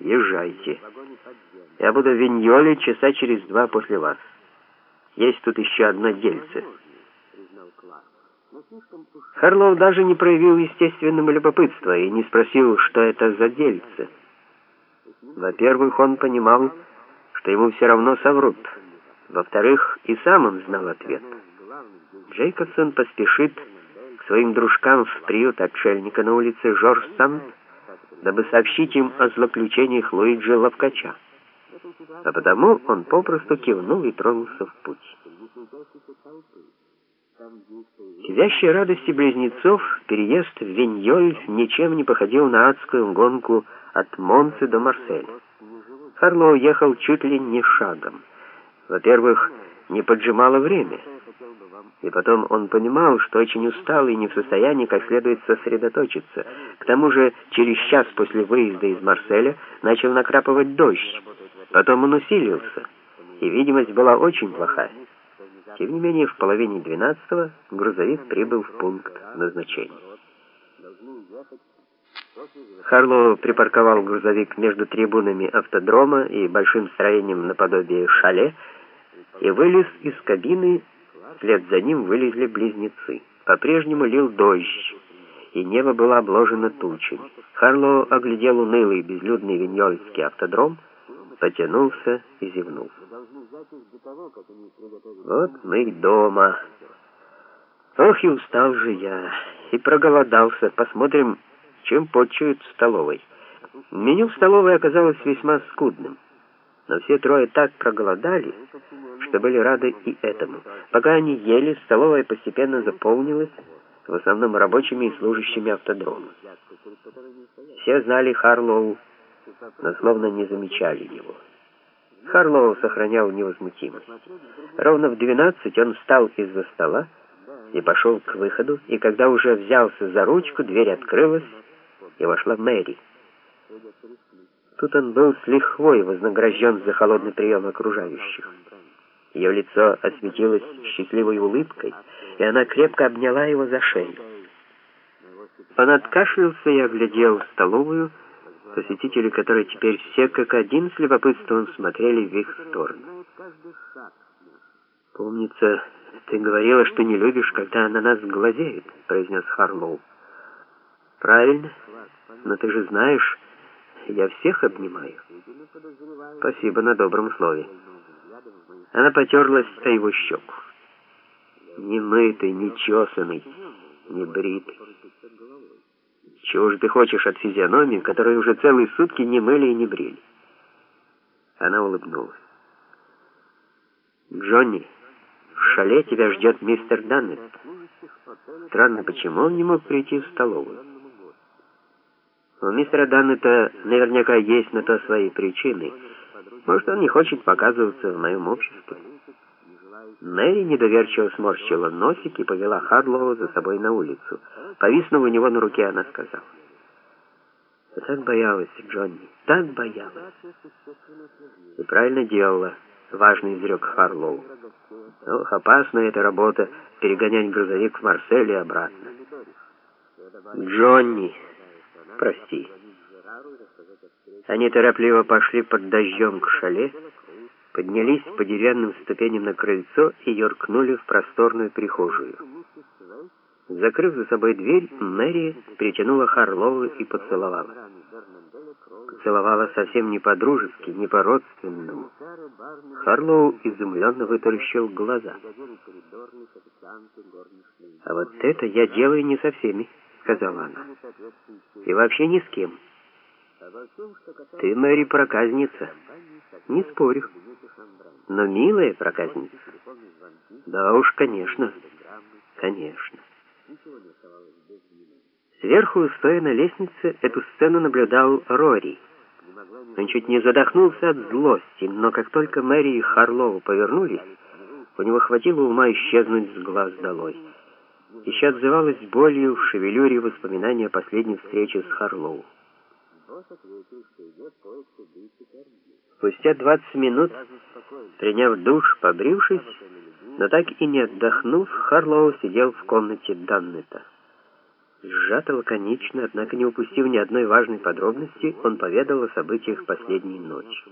Езжайте. Я буду в Виньоле часа через два после вас. Есть тут еще одно дельце. Харлоу даже не проявил естественного любопытства и не спросил, что это за дельце. Во-первых, он понимал, что ему все равно соврут. Во-вторых, и сам он знал ответ. Джейкобсон поспешит к своим дружкам в приют отшельника на улице Жорж-Сант, дабы сообщить им о злоключениях Луиджи Ловкача. А потому он попросту кивнул и тронулся в путь. К вящей радости близнецов переезд в Виньоль ничем не походил на адскую гонку от Монцы до Марселя. Харлоу ехал чуть ли не шагом. Во-первых, не поджимало время. И потом он понимал, что очень устал и не в состоянии как следует сосредоточиться. К тому же через час после выезда из Марселя начал накрапывать дождь. Потом он усилился, и видимость была очень плохая. Тем не менее, в половине двенадцатого грузовик прибыл в пункт назначения. Харлоу припарковал грузовик между трибунами автодрома и большим строением наподобие шале и вылез из кабины, вслед за ним вылезли близнецы. По-прежнему лил дождь, и небо было обложено тучами. Харлоу оглядел унылый безлюдный виньольский автодром, потянулся и зевнул. Вот мы и дома. Ох, и устал же я, и проголодался. Посмотрим, чем почуют в столовой. Меню в столовой оказалось весьма скудным. Но все трое так проголодались, что были рады и этому. Пока они ели, столовая постепенно заполнилась, в основном рабочими и служащими автодрома. Все знали Харлоу, но словно не замечали его. Харлоу сохранял невозмутимость. Ровно в двенадцать он встал из-за стола и пошел к выходу, и когда уже взялся за ручку, дверь открылась, и вошла Мэри. Тут он был с лихвой вознагражден за холодный прием окружающих. Ее лицо осветилось счастливой улыбкой, и она крепко обняла его за шею. Он откашлялся и оглядел столовую, посетители которой теперь все как один с любопытством смотрели в их сторону. «Помнится, ты говорила, что не любишь, когда на нас глазеют», — произнес Харлоу. «Правильно, но ты же знаешь, я всех обнимаю». «Спасибо на добром слове». Она потерлась о его щеку. Не мытый, не чесанный, не бритый. Чего же ты хочешь от физиономии, которую уже целые сутки не мыли и не брили? Она улыбнулась. Джонни, в шале тебя ждет мистер Даннет. Странно, почему он не мог прийти в столовую? У мистера Даннета наверняка есть на то свои причины. Может, он не хочет показываться в моем обществе. Мэри недоверчиво сморщила носик и повела Хадлоу за собой на улицу. Повиснув у него на руке, она сказала. «Я так боялась, Джонни, так боялась». «И правильно делала», — важно изрек Харлоу. «Ох, опасная эта работа — перегонять грузовик в Марсель и обратно». «Джонни, прости». Они торопливо пошли под дождем к шале, поднялись по деревянным ступеням на крыльцо и юркнули в просторную прихожую. Закрыв за собой дверь, Мэри притянула Харлоу и поцеловала. Поцеловала совсем не по-дружески, не по-родственному. Харлоу изумленно вытаращил глаза. «А вот это я делаю не со всеми», — сказала она. «И вообще ни с кем. Ты, Мэри, проказница. Не спорю но милая проказница. Да уж, конечно, конечно. Сверху, стоя на лестнице, эту сцену наблюдал Рори. Он чуть не задохнулся от злости, но как только Мэри и Харлоу повернулись, у него хватило ума исчезнуть с глаз долой. Еще отзывалась болью в шевелюре воспоминания о последней встрече с Харлоу. Спустя 20 минут, приняв душ, побрившись, но так и не отдохнув, Харлоу сидел в комнате Даннета. Сжато лаконично, однако не упустив ни одной важной подробности, он поведал о событиях последней ночи.